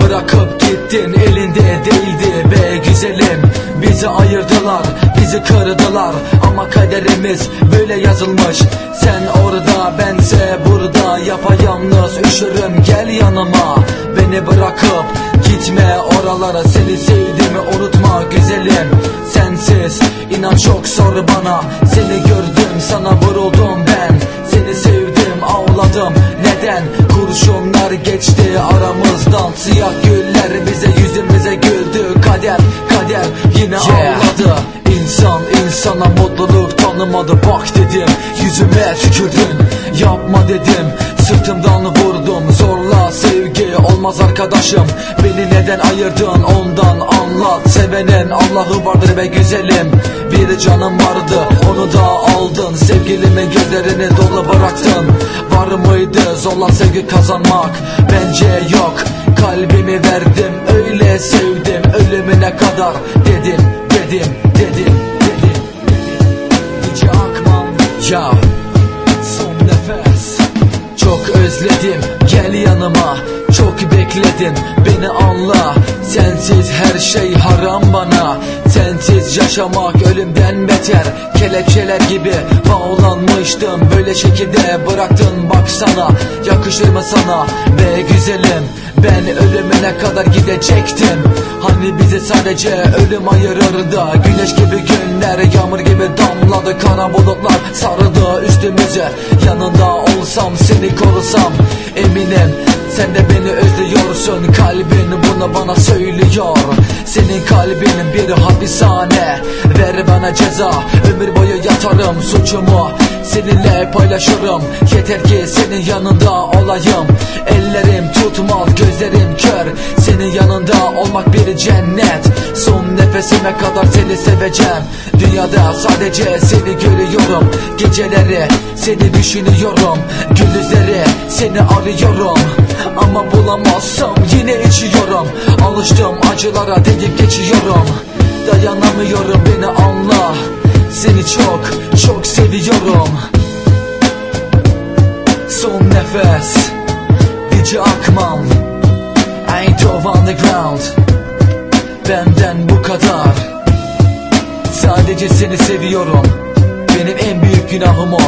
bırakıp gittin elinde değildi be güzelim. Bizi ayırdılar bizi kırdılar ama kaderimiz böyle yazılmış. Sen orada bense burada yapayalnız üşürüm gel yanıma. Beni bırakıp gitme oralara seni sevdiğimi unutma güzelim. Sensiz inan çok zor bana. Seni gördüm sana vuruldum ben. Seni sevdim ağladım. Neden kurşunlar geçti aramızdan. Siyah güller bize yüzümüze güldü. Kader kader yine ağladı. İnsan insana mutluluk tanımadı. Bak dedim Yüzüme tükürdün. Yapma dedim Sırtımdan vurdum. Zorla sevgi olmaz arkadaşım. Beni neden ayırdın? Ondan anlat. Sevenin Allah'ı vardır ve güzelim. Bir canım vardı onu da aldın. Sevgilimin gözlerini dolu bıraktın Var mıydı? Zorla sevgi kazanmak Bence yok. Kalbimi verdim Öyle sevdim. Ölümüne kadar Dedim dedim dedim dedim. Hiç akmam. Ya Son nefes. Çok özledim. Gel yanıma Çok bekledim beni anla Sensiz her şey haram bana. Sensiz yaşamak ölümden beter. Kelepçeler gibi bağlanmıştım. Böyle şekilde bıraktın baksana Yakışır mı sana? Be güzelim Ben ölümüne kadar gidecektim? Hani bizi sadece ölüm ayırırdı. Güneş gibi günler yağmur gibi damladı. Kara bulutlar sarıldı üstümüze. Yanında olsam seni korusam Eminim sen de beni özlüyorsun Kalbin bunu bana söylüyor. Senin kalbin bir hapishane Ver bana ceza. Ömür boyu yatarım suçumu Seninle paylaşırım. Yeter ki senin yanında olayım. Ellerim tutmaz gözlerim kör. Senin yanında olmak bir cennet. Son nefesime kadar seni seveceğim. Dünyada sadece seni görüyorum. Geceleri seni düşünüyorum. Gündüzleri seni arıyorum. Ama bulamazsam yine içiyorum. Alıştım acılara deyip geçiyorum. Dayanamıyorum beni anla. Seni çok çok seviyorum. Son nefes. Dici akmam. Ain't of underground Benden bu kadar. Sadece seni seviyorum. Benim en büyük günahım o